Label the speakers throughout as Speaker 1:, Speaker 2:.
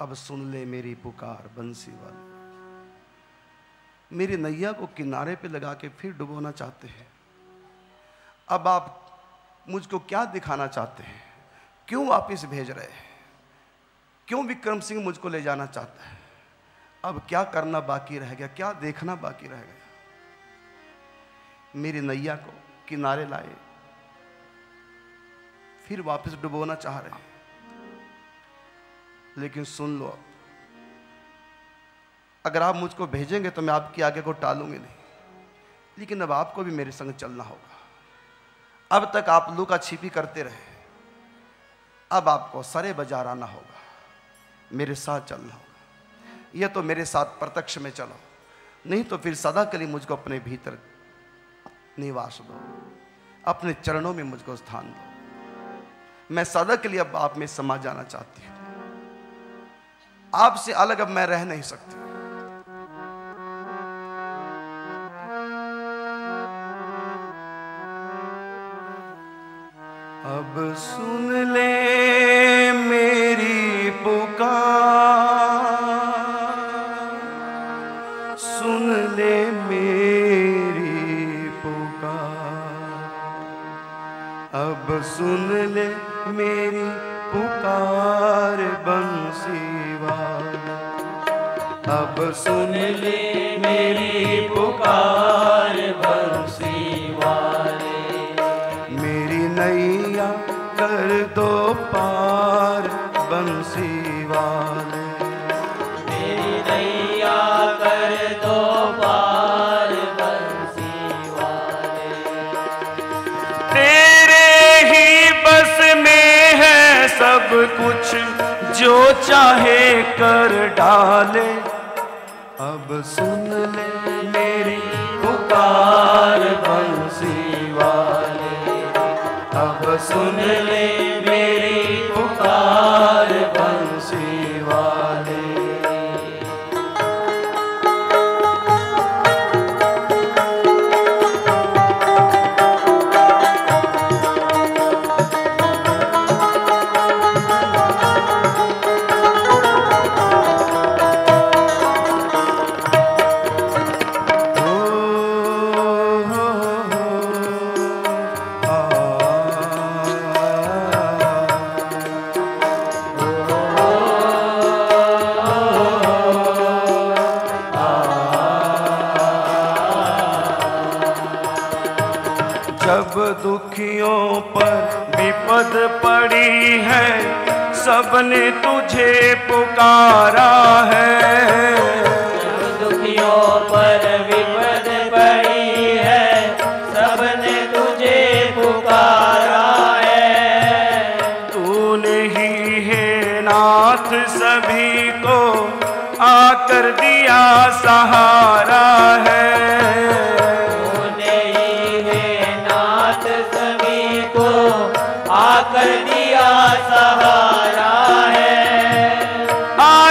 Speaker 1: अब सुन ले मेरी पुकार बंसी वाले। मेरी नैया को किनारे पे लगा के फिर डुबोना चाहते हैं। अब आप मुझको क्या दिखाना चाहते हैं? क्यों वापिस भेज रहे हैं? क्यों विक्रम सिंह मुझको ले जाना चाहता है? अब क्या करना बाकी रह गया? क्या देखना बाकी रह गया? मेरी नैया को किनारे लाए, फिर वापस डुबोना चाह रहे हैं। लेकिन सुन लो अगर आप मुझको भेजेंगे तो मैं आपकी आगे को टालूँगी नहीं। लेकिन अब आपको भी मेरे संग चलना होगा। अब तक आप लुका छिपी करते रहे। अब आपको सरे बाज़ार आना होगा। मेरे साथ चलना होगा। यह तो मेरे साथ प्रत्यक्ष में चलो। नहीं तो फिर सदा के लिए मुझको अपने भीतर निवास दो। अपने चरणों में मुझको स्थान दो। मैं सदा के लिए अब आप में समा जाना चाहती हूँ। आपसे अलग अब मैं रह नहीं सकती। अब सुन ले मेरी पुकार। सुन ले मेरी पुकार। अब सुन ले मेरी सुन ले मेरी पुकार बंसी वाले। मेरी नैया कर दो पार बंसी वाले।
Speaker 2: मेरी नैया कर दो पार बंसी वाले।
Speaker 1: तेरे ही बस में है सब कुछ जो चाहे कर डाले। सुन ले मेरी पुकार बंसी वाले। अब सुन ले मेरी पुकार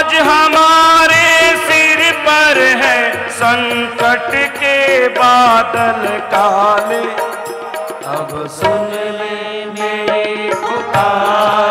Speaker 1: आज हमारे सिर पर है संकट के बादल काले। अब सुन ले मेरी पुकार।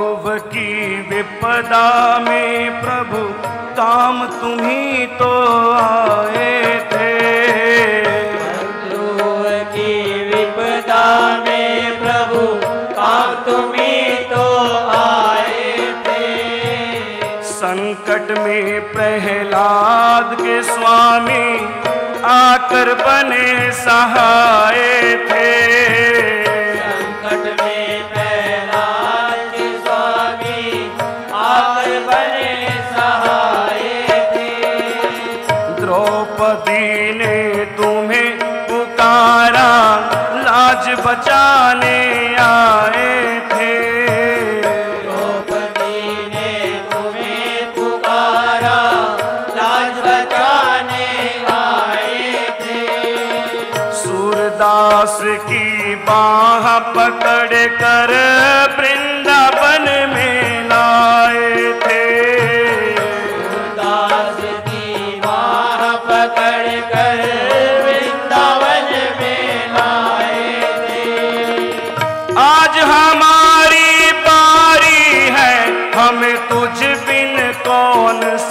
Speaker 1: ध्रुव की विपदा में प्रभु काम तुम्ही तो आए थे।
Speaker 2: ध्रुव की विपदा में प्रभु काम तुम्ही तो आए थे।
Speaker 1: संकट
Speaker 3: में प्रहलाद के स्वामी आकर बने सहाय थे।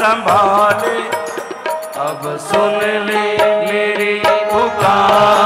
Speaker 3: संभाले। अब सुन ले मेरी पुकार।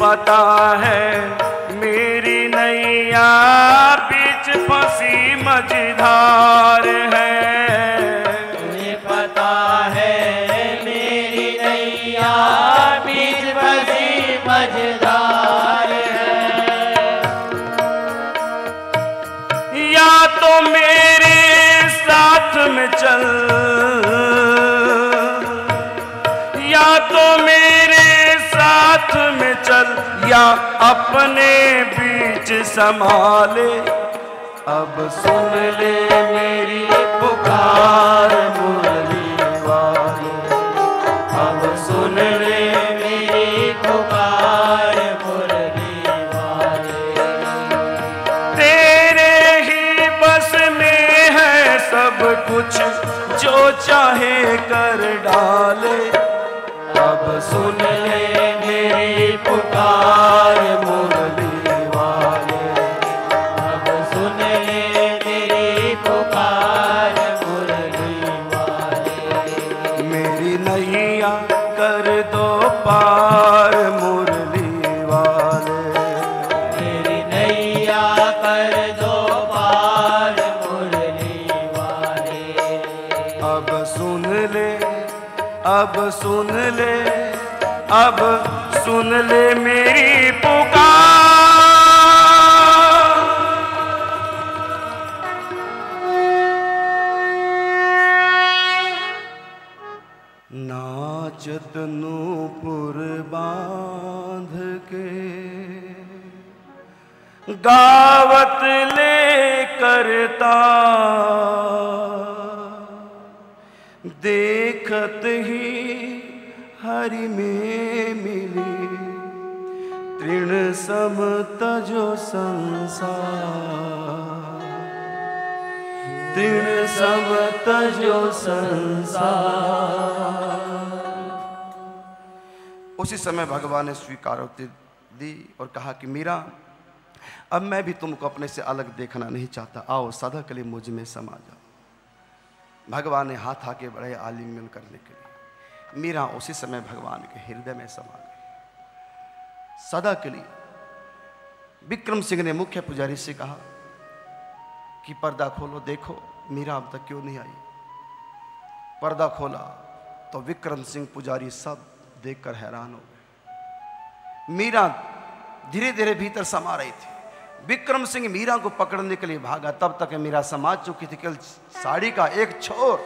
Speaker 3: पता है मेरी नैया बीच फंसी मझधार है। चल अपने बीच संभाले। अब सुन ले मेरी पुकार मुरली वाले। अब सुन ले
Speaker 2: मेरी पुकार मुरली वाले।
Speaker 3: तेरे ही बस में है सब कुछ जो चाहे कर डाले। अब सुन ले मेरी पुकार नैया कर दो पार मुरली वाले।
Speaker 2: मेरी नैया कर दो पार मुरली वाले।
Speaker 3: अब सुन ले अब सुन ले अब सुन ले मेरी गावत ले करता देखत ही हरि में मिली तृण सम तजो संसार। तृण सम तजो संसार।
Speaker 1: उसी समय भगवान ने स्वीकारोक्ति दी और कहा कि मीरा अब मैं भी तुमको अपने से अलग देखना नहीं चाहता। आओ सदा के लिए मुझमें समा जाओ। भगवान ने हाथ आके बढ़े आलिंगन करने के लिए। मीरा उसी समय भगवान के हृदय में समा गई। सदा के लिए विक्रम सिंह ने मुख्य पुजारी से कहा कि पर्दा खोलो, देखो, मीरा अब तक क्यों नहीं आई? पर्दा खोला तो विक्रम सिंह पुजारी सब देखकर हैरान हो गए। मीरा धीरे धीरे भीतर समा रही थी। विक्रम सिंह मीरा को पकड़ने के लिए भागा। तब तक मीरा समाज चुकी थी केवल साड़ी का एक छोर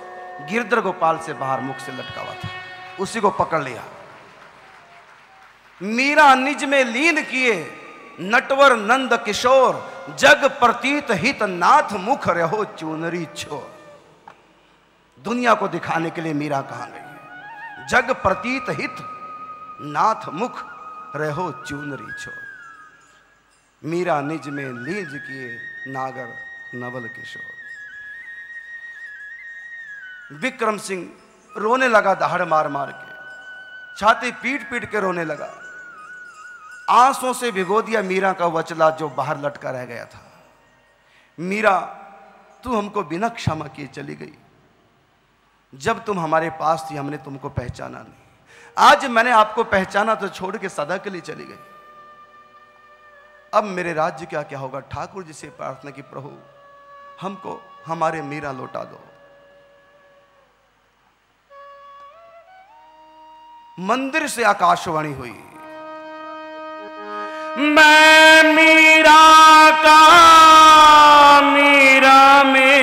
Speaker 1: गिरधर गोपाल से बाहर मुख से लटका हुआ था। उसी को पकड़ लिया। मीरा निज में लीन किए, नटवर नंद किशोर, जग प्रतीत हित नाथ मुख रहो चूनरी छोर। दुनिया को दिखाने के लिए मीरा कहा गई जग प्रतीत हित नाथ मुख रहो चूनरी छोर। मीरा निज में लीज किए नागर नवल किशोर। विक्रम सिंह रोने लगा दहाड़ मार मार के। छाती पीट पीट के रोने लगा। आंसों से भिगो दिया मीरा का वचला जो बाहर लटका रह गया था। मीरा, तू हमको बिना क्षमा किए चली गई। जब तुम हमारे पास थी, हमने तुमको पहचाना नहीं। आज मैंने आपको पहचाना तो छोड़ के सदा के लिए चली गई। अब मेरे राज्य क्या क्या होगा? ठाकुर जी से प्रार्थना की, प्रभु, हमको, हमारे मीरा लौटा दो। मंदिर से आकाशवाणी हुई।
Speaker 3: मैं मीरा का मीरा मेरी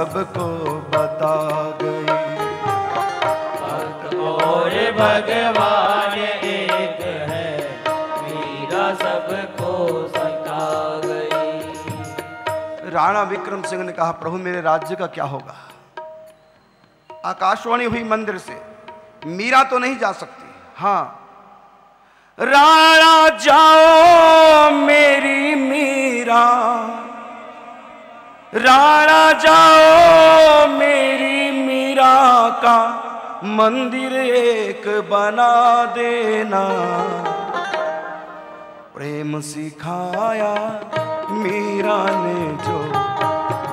Speaker 3: सबको बता गई।
Speaker 2: और भगवान एक है मेरा सबको सता गई।
Speaker 1: राणा विक्रम सिंह ने कहा प्रभु मेरे राज्य का क्या होगा? आकाशवाणी हुई मंदिर से मीरा तो नहीं जा सकती। हाँ।
Speaker 3: राणा जाओ मेरी मीरा। राणा जाओ मेरी मीरा का मंदिर एक बना देना। प्रेम सिखाया मीरा ने जो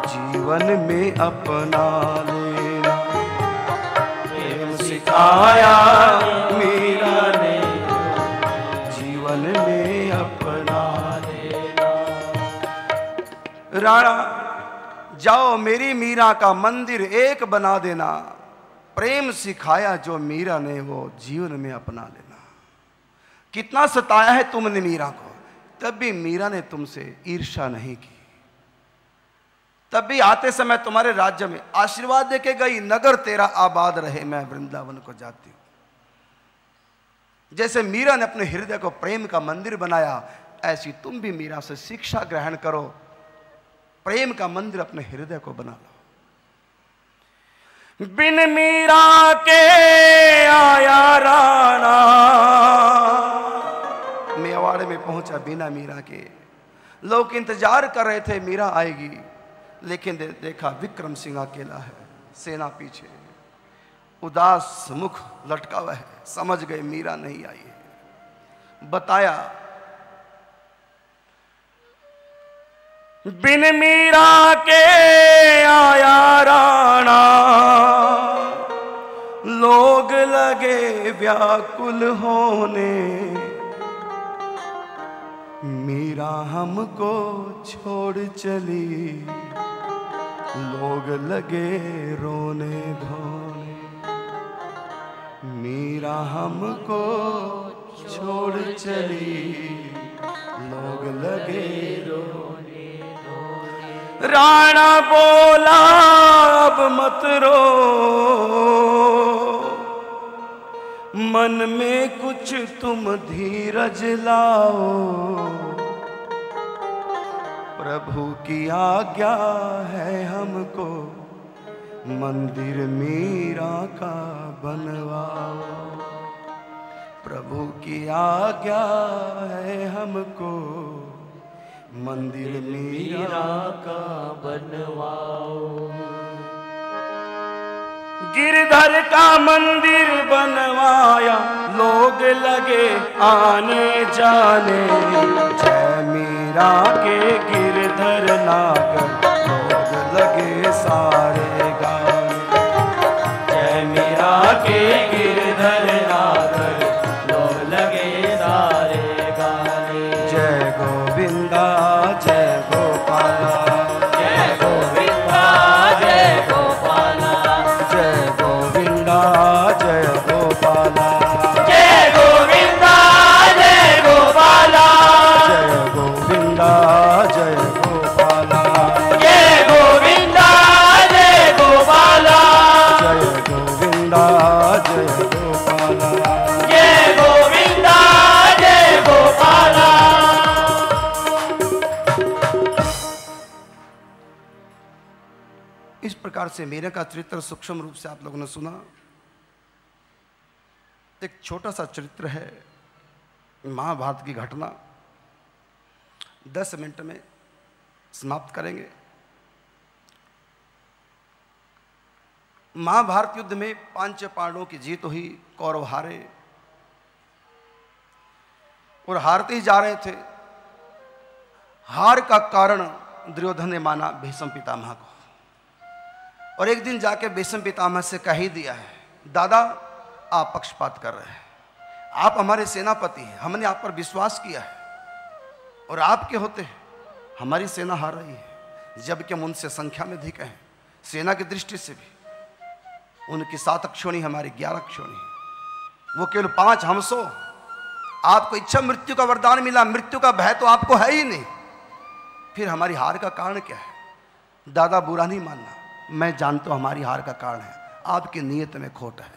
Speaker 3: जीवन में अपना लेना। प्रेम सिखाया मीरा ने जीवन में अपना लेना।
Speaker 1: राणा जाओ मेरी मीरा का मंदिर एक बना देना। प्रेम सिखाया जो मीरा ने, वो जीवन में अपना लेना। कितना सताया है तुमने मीरा को। तब भी मीरा ने तुमसे ईर्षा नहीं की। तब भी आते समय तुम्हारे राज्य में आशीर्वाद देके गई, नगर तेरा आबाद रहे, मैं वृंदावन को जाती हूँ। जैसे मीरा ने अपने हृदय को प्रेम का मंदिर बनाया, ऐसी तुम भी मीरा से शिक्षा ग्रहण करो। प्रेम का मंदिर अपने हृदय को बना लो।
Speaker 3: बिन मीरा के आया राणा।
Speaker 1: मेवाड़े में पहुँचा बिना मीरा के। लोग इंतज़ार कर रहे थे मीरा आएगी। लेकिन दे, देखा विक्रम सिंह अकेला है सेना पीछे। उदास मुख लटका हुआ है समझ गए मीरा नहीं आई है। बताया
Speaker 3: बिन मीरा के आया राणा। लोग लगे व्याकुल होने। मीरा हमको छोड़ चली। लोग लगे रोने धोने। मीरा हमको छोड़ चली। लोग लगे रोने। राणा बोला, अब मत रो। मन में कुछ तुम धीरज लाओ। प्रभु की आज्ञा है हमको, मंदिर मीरा का बनवाओ। प्रभु की आज्ञा है हमको मंदिर मीरा
Speaker 2: का बनवाओ।
Speaker 3: गिरधर का मंदिर बनवाया, लोग लगे आने जाने। जय मीरा के गिरधर नागर, लोग लगे सारे।
Speaker 1: से मेरे का चरित्र सूक्ष्म रूप से आप लोगों ने सुना। एक छोटा सा चरित्र है, महाभारत की घटना। दस मिनट में समाप्त करेंगे। महाभारत युद्ध में पाँच पांडवों की जीत हुई, कौरव हारे और हारते ही जा रहे थे। हार का कारण दुर्योधन ने माना भीष्म पितामह को। और एक दिन जाके बेसम पितामह से कह ही दिया है, दादा, आप पक्षपात कर रहे हैं। आप हमारे सेनापति हैं, हमने आप पर विश्वास किया है और आपके होते हैं। हमारी सेना हार रही है, जबकि हम उनसे संख्या में अधिक हैं, सेना की दृष्टि से भी। उनकी सात क्षोणी हमारी ग्यारह क्षोणी वो केवल पाँच हम सौ। आपको इच्छा मृत्यु का वरदान मिला, मृत्यु का भय तो आपको है ही नहीं। फिर हमारी हार का कारण क्या है? दादा, बुरा नहीं मानना। मैं जानता हूँ हमारी हार का कारण है। आपकी नीयत में खोट है।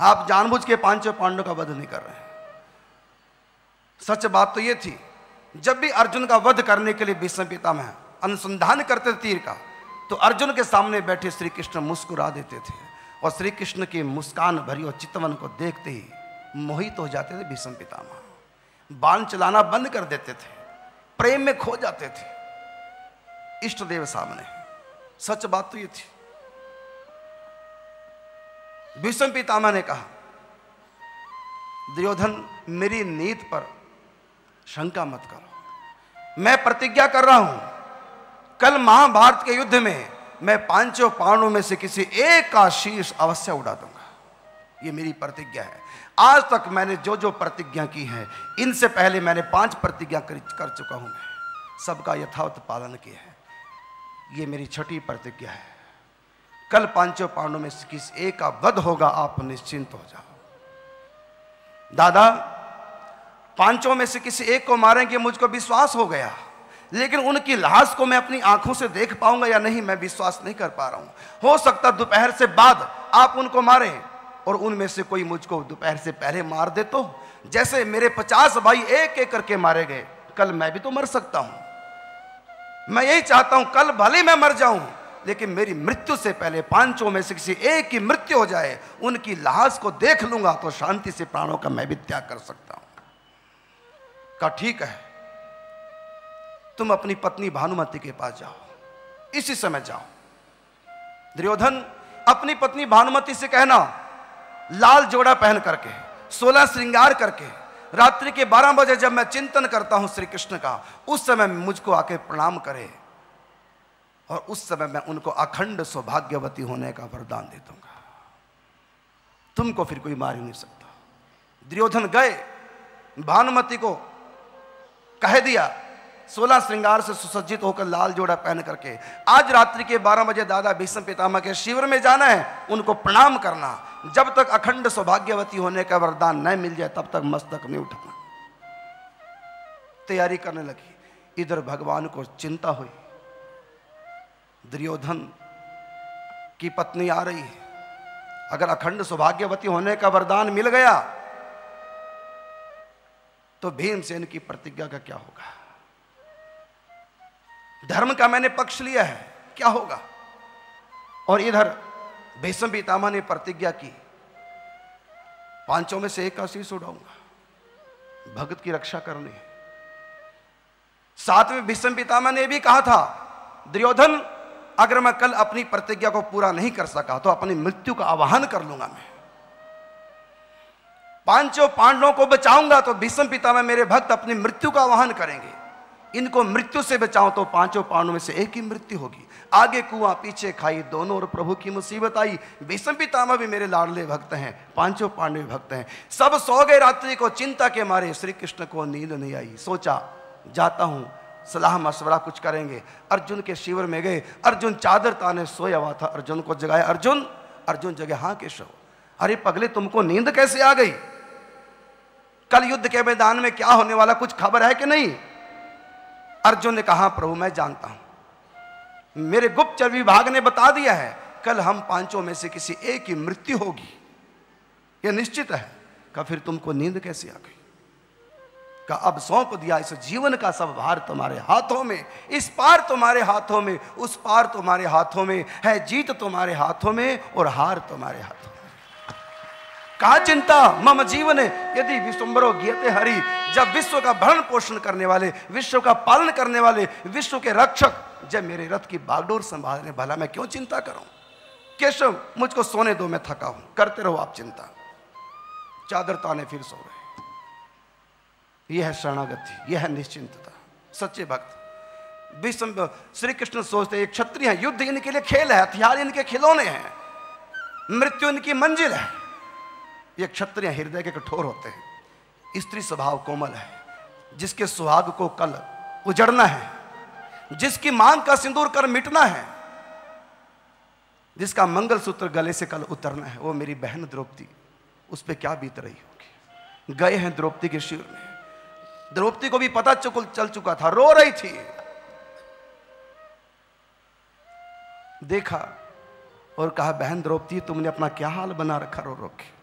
Speaker 1: आप जानबूझ के पाँचों पांडव का वध नहीं कर रहे हैं। सच बात तो ये थी, जब भी अर्जुन का वध करने के लिए भीष्म पितामह अनुसंधान करते तीर का तो अर्जुन के सामने बैठे श्री कृष्ण मुस्कुरा देते थे और श्री कृष्ण की मुस्कान भरी और चितवन को देखते ही मोहित हो जाते थे भीष्म पितामह बाण चलाना बंद कर देते थे, प्रेम में खो जाते थे। इष्ट देव सामने। सच बात तो ये थी। भीष्म पितामह ने कहा दुर्योधन मेरी नीत पर शंका मत करो। मैं प्रतिज्ञा कर रहा हूँ कल महाभारत के युद्ध में मैं पाँचों पांडवों में से किसी एक का शीर्ष अवश्य उड़ा दूँगा। ये मेरी प्रतिज्ञा है। आज तक मैंने जो जो प्रतिज्ञा की है इनसे पहले मैंने पाँच प्रतिज्ञा कर, कर चुका हूँ मैं। सबका यथावत पालन किया है। ये मेरी छठी प्रतिज्ञा है। कल पाँचों पांडवों में से किसी एक का वध होगा, आप निश्चिंत हो जाओ। दादा, पाँचों में से किसी एक को मारेंगे, मुझको विश्वास हो गया। लेकिन उनकी लाश को मैं अपनी आँखों से देख पाऊँगा या नहीं, मैं विश्वास नहीं कर पा रहा हूँ। हो सकता दोपहर से बाद आप उनको मारें और उनमें से कोई मुझको दोपहर से पहले मार दे तो जैसे मेरे पचास भाई एक एक करके मारे गए। कल मैं भी तो मर सकता हूँ। मैं यही चाहता हूँ, कल भले मैं मर जाऊँ, लेकिन मेरी मृत्यु से पहले पाँचों में से किसी एक की मृत्यु हो जाए, उनकी लाश को देख लूँगा तो शांति से प्राणों का मैं भी त्याग कर सकता हूँ। का ठीक है। तुम अपनी पत्नी भानुमति के पास जाओ। इसी समय जाओ। दुर्योधन, अपनी पत्नी भानुमति से कहना, लाल जोड़ा पहन करके, सोलह श्रृंगार करके रात्रि के बारह बजे जब मैं चिंतन करता हूँ श्री कृष्ण का, उस समय मुझको आके प्रणाम करे और उस समय मैं उनको अखंड सौभाग्यवती होने का वरदान दे दूँगा। तुमको फिर कोई मार ही नहीं सकता। दुर्योधन गए, भानुमति को कह दिया सोलह श्रृंगार से सुसज्जित होकर लाल जोड़ा पहन करके। आज रात्रि के 12 बजे दादा भीष्म पितामह के शिविर में जाना है, उनको प्रणाम करना। जब तक अखंड सौभाग्यवती होने का वरदान न मिल जाए, तब तक मस्तक नहीं उठाना। तैयारी करने लगी। इधर भगवान को चिंता हुई। दुर्योधन की पत्नी आ रही है। अगर अखंड सौभाग्यवती होने का वरदान मिल गया तो भीमसेन की प्रतिज्ञा का क्या होगा? धर्म का मैंने पक्ष लिया है, क्या होगा? और इधर भीष्म पितामा ने प्रतिज्ञा की, पाँचों में से एक का उड़ाऊँगा, भगत की रक्षा करनी साथ में भीष्म पितामा ने भी कहा था, दुर्योधन, अगर मैं कल अपनी प्रतिज्ञा को पूरा नहीं कर सका तो अपनी मृत्यु का आवाहन कर लूँगा मैं। पाँचों पांडवों को बचाऊँगा तो भीष्म पितामह मेरे भक्त अपनी मृत्यु का आवाहन करेंगे। इनको मृत्यु से बचाओ तो पाँचों पांडवों में से एक ही मृत्यु होगी। आगे कुआँ पीछे खाई दोनों और प्रभु की मुसीबत आई। विषम पितामह भी मेरे लाडले भक्त हैं, पाँचों पांडव भक्त हैं। सब सो गए रात्रि को, चिंता के मारे श्री कृष्ण को नींद नहीं आई। सोचा, जाता हूँ, सलाह मशवरा कुछ करेंगे। अर्जुन के शिविर में गए। अर्जुन चादर ताने सोया हुआ था। अर्जुन को जगाया, अर्जुन अर्जुन जगह हाँ केशव, अरे पगले तुमको नींद कैसे आ गई? कल युद्ध के मैदान में क्या होने वाला कुछ खबर है कि नहीं? अर्जुन ने कहा, प्रभु, मैं जानता हूँ। मेरे गुप्तचर विभाग ने बता दिया है, कल हम पाँचों में से किसी एक की मृत्यु होगी। यह निश्चित है का फिर तुमको नींद कैसे आ गई? का अब सौंप दिया इस जीवन का सब भार तुम्हारे हाथों में, इस पार तुम्हारे हाथों में, उस पार तुम्हारे हाथों में, है जीत तुम्हारे हाथों में और हार तुम्हारे हाथों कहा, चिंता, मम जीवन, यदि विश्वम्बरो गीते हरि, जब विश्व का भरण पोषण करने वाले, विश्व का पालन करने वाले, विश्व के रक्षक, जब मेरे रथ की बागडोर संभालने भला मैं क्यों चिंता करूँ? केशव, मुझको सोने दो, मैं थका हूँ। करते रहो आप चिंता। चादर ताने फिर सो रहे यह है शरणागति, यह है निश्चिंतता। सच्चे भक्त विश्व श्री कृष्ण सोचते एक क्षत्रिय है, युद्ध इनके लिए खेल है, हथियार इनके खिलौने हैं, मृत्यु इनकी मंजिल है। ये क्षत्रिय हृदय के कठोर होते हैं। स्त्री स्वभाव कोमल है। जिसके सुहाग को कल उजड़ना है। जिसकी मांग का सिंदूर कर मिटना है। जिसका मंगलसूत्र गले से कल उतरना है। वो मेरी बहन द्रौपदी। उस पर क्या बीत रही होगी? गए हैं द्रौपदी के शिविर में। द्रौपदी को भी पता चुकल चल चुका था। रो रही थी। देखा और कहा, बहन द्रौपदी, तुमने अपना क्या हाल बना रखा? रो रो के।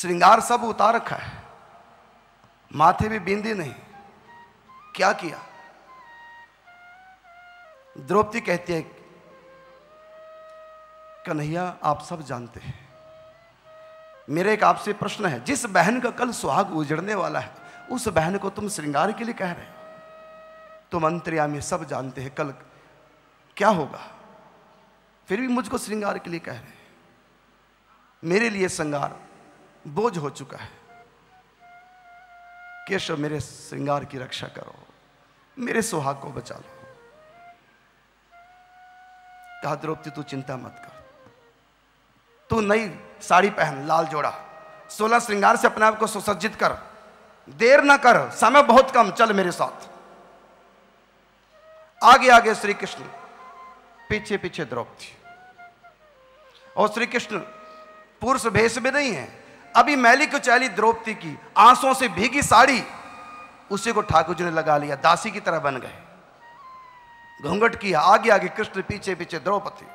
Speaker 1: श्रृंगार सब उतार रखा है। माथे भी बिंदी नहीं। क्या किया? द्रौपदी कहती है, कन्हैया, आप सब जानते हैं। मेरे एक आपसे प्रश्न है, जिस बहन का कल सुहाग उजड़ने वाला है, उस बहन को तुम श्रृंगार के लिए कह रहे हो? तुम अंतर्यामी सब जानते हैं, कल क्या होगा? फिर भी मुझको श्रृंगार के लिए कह रहे हैं। मेरे लिए श्रृंगार बोझ हो चुका है। केशव, मेरे श्रृंगार की रक्षा करो। मेरे सुहाग को बचा लो। कहा द्रौपदी तू चिंता मत कर। तू नई साड़ी पहन, लाल जोड़ा। सोलह श्रृंगार से अपने आप को सुसज्जित कर। देर ना कर, समय बहुत कम, चल मेरे साथ। आगे आगे श्री कृष्ण पीछे पीछे द्रौपदी। और श्री कृष्ण पुरुष भेष में नहीं है। अभी मैली चैली द्रौपदी की, आंसुओं से भीगी साड़ी, उसी को ठाकुर जी ने लगा लिया, दासी की तरह बन गए। घूंघट किया, आगे आगे कृष्ण पीछे पीछे द्रौपदी।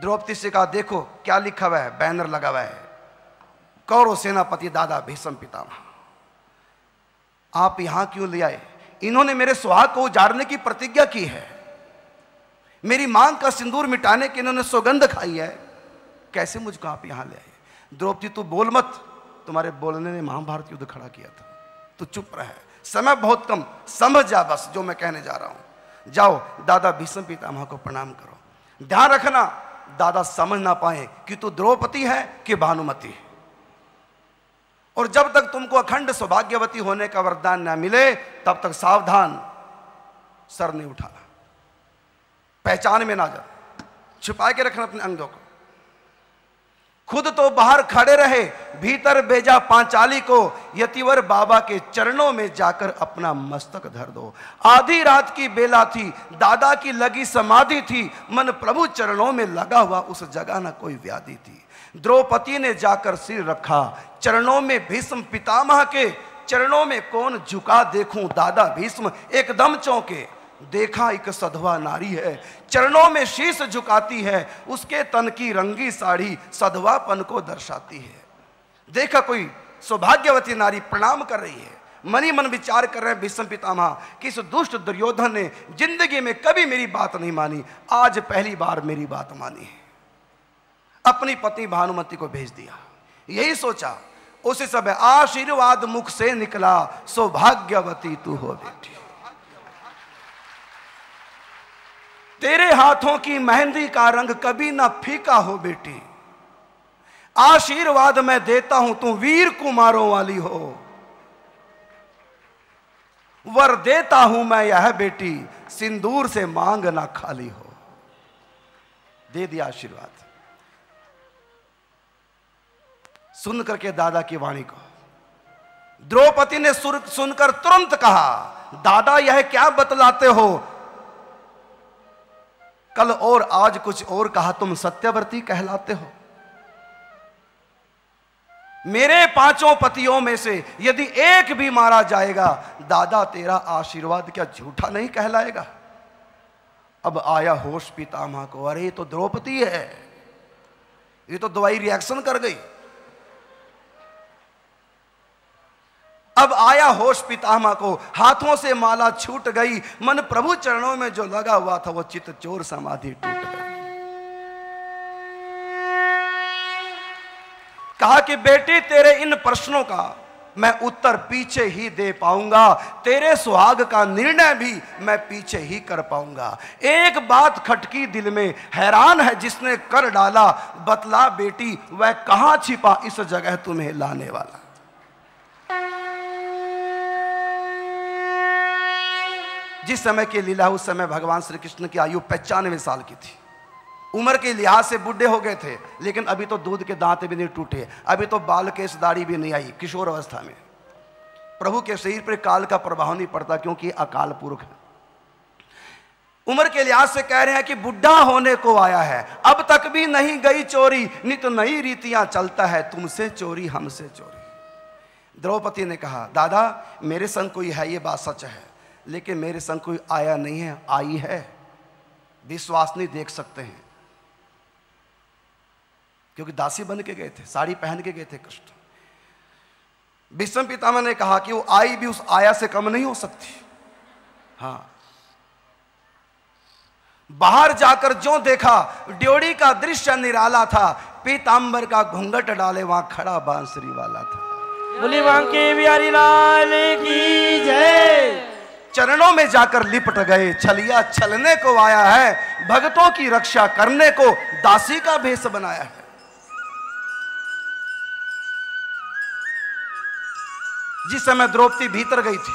Speaker 1: द्रौपदी से कहा, देखो, क्या लिखा हुआ है, बैनर लगा हुआ है। कौरव सेनापति दादा भीषम पितामह। आप यहाँ क्यों ले आए? इन्होंने मेरे सुहाग को उजाड़ने की प्रतिज्ञा की है। मेरी मांग का सिंदूर मिटाने की इन्होंने सौगंध खाई है। कैसे मुझको आप यहाँ ले आए? द्रौपदी, तू बोल मत। तुम्हारे बोलने ने महाभारत युद्ध खड़ा किया था। तू चुप रहे। समय बहुत कम। समझ जा बस, जो मैं कहने जा रहा हूँ। जाओ, दादा भीष्म पितामह को प्रणाम करो। ध्यान रखना, दादा समझ ना पाए कि तू द्रौपदी है कि भानुमति है। और जब तक तुमको अखंड सौभाग्यवती होने का वरदान ना मिले, तब तक सावधान। सर नहीं उठाना। पहचान में ना जा छुपा के रखना अपने अंगों को। खुद तो बाहर खड़े रहे, भीतर भेजा पांचाली को, यतिवर बाबा के चरणों में जाकर अपना मस्तक धर दो। आधी रात की बेला थी, दादा की लगी समाधि थी, मन प्रभु चरणों में लगा हुआ उस जगह न कोई व्याधि थी। द्रौपदी ने जाकर सिर रखा, चरणों में भीष्म पितामह के, चरणों में कौन झुका देखूँ, दादा भीष्म एकदम चौंके। देखा एक सधवा नारी है, चरणों में शीश झुकाती है, उसके तन की रंगी साड़ी सधवापन को दर्शाती है। देखा कोई सौभाग्यवती नारी प्रणाम कर रही है, मनी मन विचार कर रहे हैं भीष्म पितामह, कि इस दुष्ट दुर्योधन ने ज़िंदगी में कभी मेरी बात नहीं मानी, आज पहली बार मेरी बात मानी है। अपनी पत्नी भानुमति को भेज दिया। यही सोचा, उसी समय आशीर्वाद मुख से निकला, सौभाग्यवती तू हो बेटी। तेरे हाथों की मेहंदी का रंग कभी ना फीका हो बेटी। आशीर्वाद मैं देता हूँ, तू वीर कुमारों वाली हो। वर देता हूँ मैं यह बेटी, सिंदूर से मांग ना खाली हो। दे दिया आशीर्वाद। सुन करके दादा की वाणी को। द्रौपदी ने सुनकर तुरंत कहा, दादा यह क्या बतलाते हो? कल और आज कुछ और कहा तुम सत्यव्रती कहलाते हो। मेरे पाँचों पतियों में से यदि एक भी मारा जाएगा, दादा तेरा आशीर्वाद क्या झूठा नहीं कहलाएगा? अब आया होश पितामह को, अरे, ये तो द्रौपदी है। ये तो दवाई रिएक्शन कर गई। अब आया होश पितामह को, हाथों से माला छूट गई। मन प्रभु चरणों में जो लगा हुआ था, वो चित चोर समाधि टूट गई कहा कि, बेटी, तेरे इन प्रश्नों का मैं उत्तर पीछे ही दे पाऊँगा। तेरे सुहाग का निर्णय भी मैं पीछे ही कर पाऊँगा। एक बात खटकी दिल में, हैरान है जिसने कर डाला। बतला, बेटी, वह कहाँ छिपा इस जगह तुम्हें लाने वाला? जिस समय की लीला, उस समय भगवान श्री कृष्ण की आयु पचानवे साल की थी। उम्र के लिहाज से बुढ़े हो गए थे, लेकिन अभी तो दूध के दांत भी नहीं टूटे, अभी तो बाल केस दाढ़ी भी नहीं आई, किशोर अवस्था में। प्रभु के शरीर पर काल का प्रभाव नहीं पड़ता, क्योंकि अकाल पुरुष है। उम्र के लिहाज से कह रहे हैं कि बुढ़ा होने को आया है, अब तक भी नहीं गई चोरी, नित नई रीतियाँ चलता है, तुमसे चोरी, हमसे चोरी। द्रौपदी ने कहा, दादा, मेरे संग कोई है, ये बात सच है। लेकिन मेरे संग कोई आया नहीं है, आई है। विश्वास नहीं देख सकते हैं। क्योंकि दासी बन के गए थे, साड़ी पहन के गए थे कृष्ण। विषम पितामह ने कहा कि वो आई भी उस आया से कम नहीं हो सकती। हाँ। बाहर जाकर जो देखा ड्योड़ी का दृश्य निराला था पीतांबर का घूंघट डाले, वहाँ खड़ा बांसुरी वाला था।
Speaker 2: बोली बांके बिहारी लाल की जय।
Speaker 1: चरणों में जाकर लिपट गए। छलिया छलने को आया है। भगतों की रक्षा करने को दासी का भेष बनाया है। जिस समय द्रौपदी भीतर गई थी,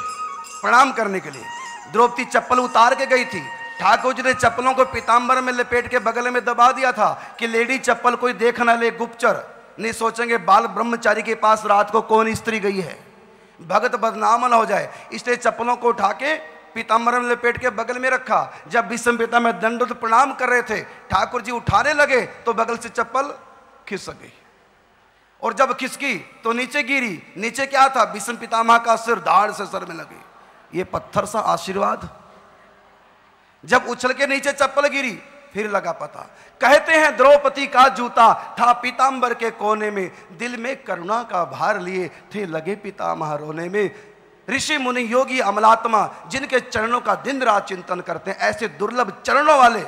Speaker 1: प्रणाम करने के लिए, द्रौपदी चप्पल उतार के गई थी। ठाकुर जी ने चप्पलों को पीताम्बर में लपेट के बगल में दबा दिया था कि लेडी चप्पल कोई देख ना ले, गुप्तचर। नहीं सोचेंगे बाल ब्रह्मचारी के पास रात को कौन स्त्री गई है? भगत बदनाम न हो जाए। इसलिए चप्पलों को उठा के पीताम्बर में लपेट के बगल में रखा। जब विषम पिता में दंड प्रणाम कर रहे थे, ठाकुर जी उठाने लगे तो बगल से चप्पल खिसक गई। और जब खिसकी तो नीचे गिरी। नीचे क्या था? विषम पितामह का सिर दाढ़ से सर में लगे। ये पत्थर सा आशीर्वाद। जब उछल के नीचे चप्पल गिरी फिर लगा पता। कहते हैं, द्रौपदी का जूता था पीताम्बर के कोने में। दिल में करुणा का भार लिए थे, लगे पितामह रोने में। ऋषि मुनि योगी अमलात्मा, जिनके चरणों का दिन रात चिंतन करते हैं, ऐसे दुर्लभ चरणों वाले।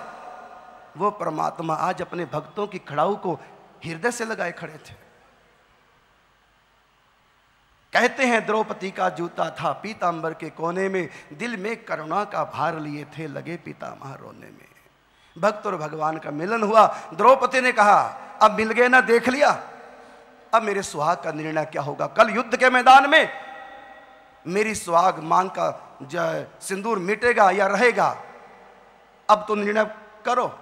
Speaker 1: वो परमात्मा आज अपने भक्तों की खड़ाऊ को हृदय से लगाए खड़े थे। कहते हैं, द्रौपदी का जूता था पीतांबर के कोने में। दिल में करुणा का भार लिए थे, लगे पितामह रोने में। भक्त और भगवान का मिलन हुआ। द्रौपदी ने कहा, अब मिल गए ना, देख लिया। अब मेरे सुहाग का निर्णय क्या होगा? कल युद्ध के मैदान में मेरी सुहाग मांग का जय सिंदूर मिटेगा या रहेगा? अब तो निर्णय करो।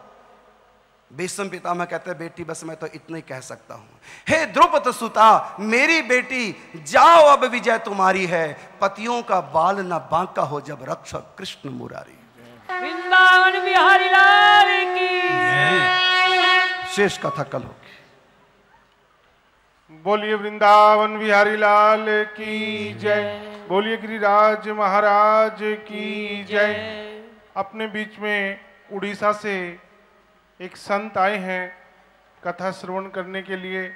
Speaker 1: भीष्म पितामह कहते हैं, बेटी, बस मैं तो इतना ही कह सकता हूँ। हे द्रुपद सुता, मेरी बेटी, जाओ अब विजय तुम्हारी है। पतियों का बाल न बांका हो जब रक्षक कृष्ण मुरारी।
Speaker 2: वृंदावन बिहारी लाल की।
Speaker 1: शेष कथा कल होगी।
Speaker 4: बोलिए वृंदावन बिहारी लाल की जय। बोलिए गिरिराज महाराज की जय। अपने बीच में उड़ीसा से एक संत आए हैं कथा श्रवण करने के लिए।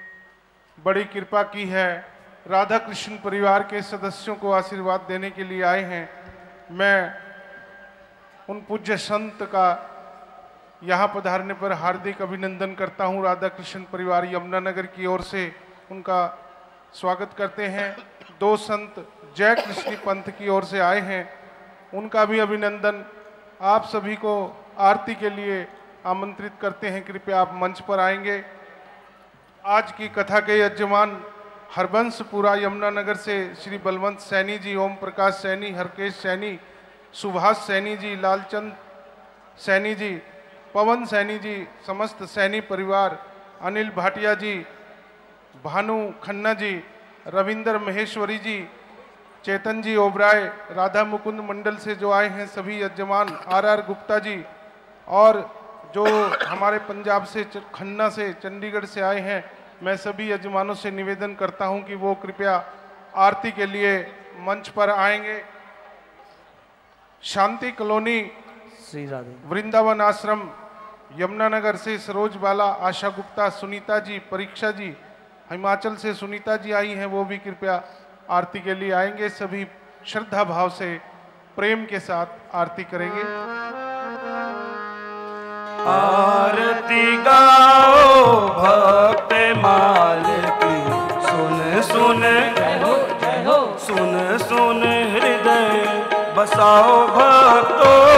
Speaker 4: बड़ी कृपा की है राधा कृष्ण परिवार के सदस्यों को आशीर्वाद देने के लिए आए हैं। मैं उन पूज्य संत का यहाँ पधारने पर हार्दिक अभिनंदन करता हूँ। राधा कृष्ण परिवार यमुनानगर की ओर से उनका स्वागत करते हैं। दो संत जय कृष्ण पंथ की ओर से आए हैं। उनका भी अभिनंदन। आप सभी को आरती के लिए आमंत्रित करते हैं। कृपया आप मंच पर आएँगे। आज की कथा के यजमान हरबंसपुरा यमुनानगर से श्री बलवंत सैनी जी, ओम प्रकाश सैनी, हरकेश सैनी सुभाष सैनी जी, लालचंद सैनी जी, पवन सैनी जी, समस्त सैनी परिवार, अनिल भाटिया जी, भानु खन्ना जी, रविंदर महेश्वरी जी, चेतन जी ओबराय, राधा मुकुंद मंडल से जो आए हैं सभी यजमान, आर आर गुप्ता जी, और जो हमारे पंजाब से खन्ना से, चंडीगढ़ से आए हैं, मैं सभी यजमानों से निवेदन करता हूँ कि वो कृपया आरती के लिए मंच पर आएँगे। शांति कॉलोनी
Speaker 2: श्री राधे।
Speaker 4: वृंदावन आश्रम यमुनानगर से सरोज बाला आशा गुप्ता सुनीता जी परीक्षा जी हिमाचल से सुनीता जी आई हैं वो भी कृपया आरती के लिए आएँगे। सभी श्रद्धा भाव से प्रेम के साथ आरती करेंगे।
Speaker 3: आरती गाओ भक्त माल की सुन सुन
Speaker 2: जय हो जय हो। सुन सुन बसाओ भक्तो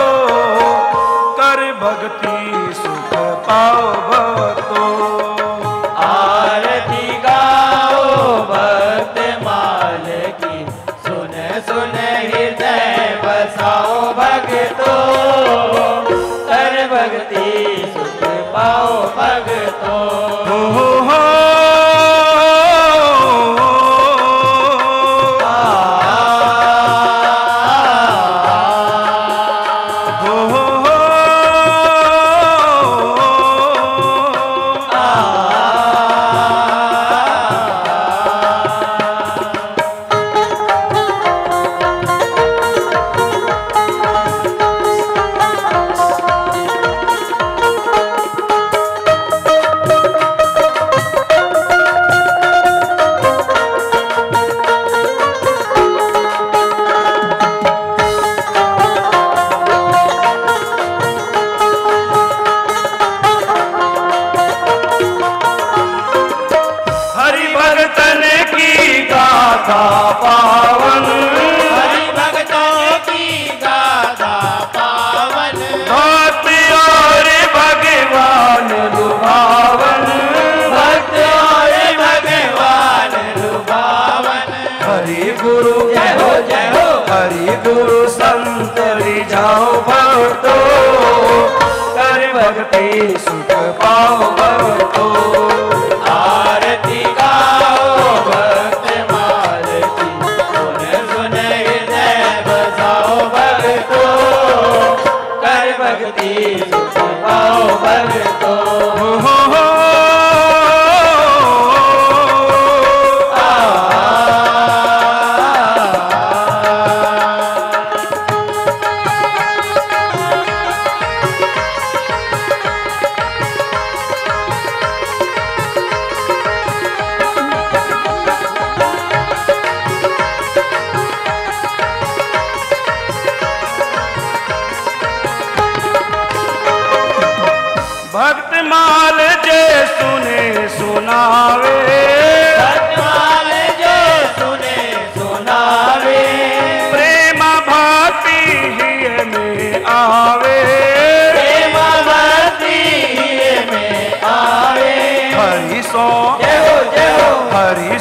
Speaker 3: जाओ भक्तो कर भक्ति सुख पाओ।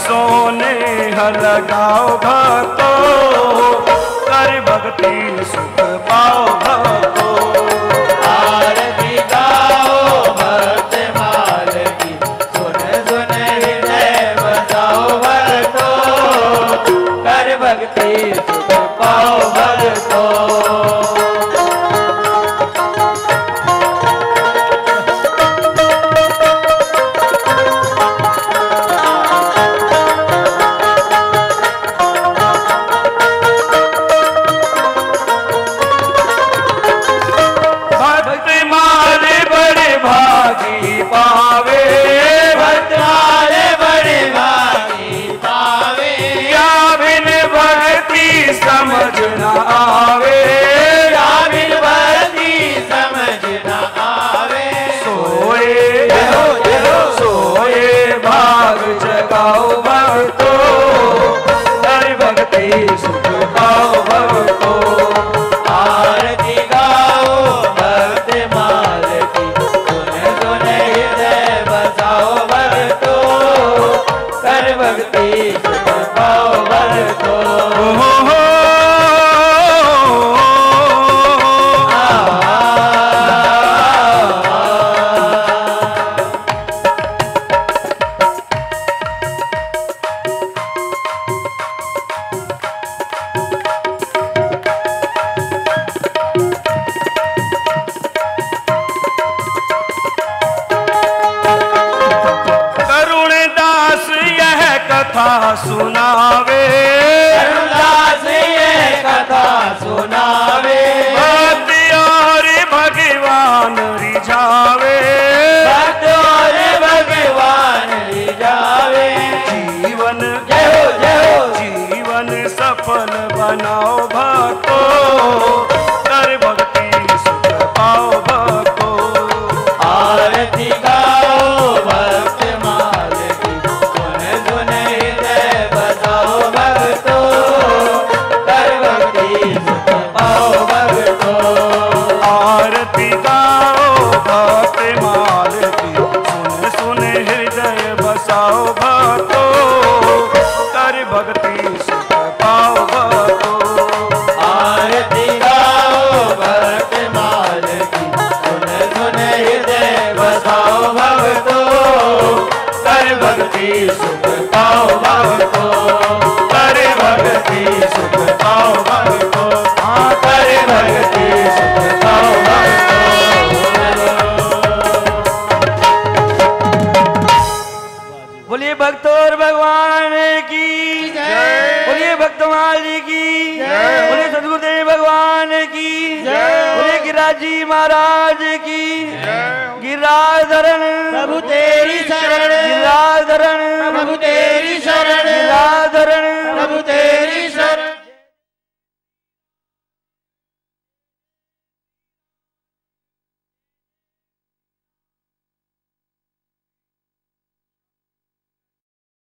Speaker 2: सोने लगाओ भक्तो कर भक्ति भक्तो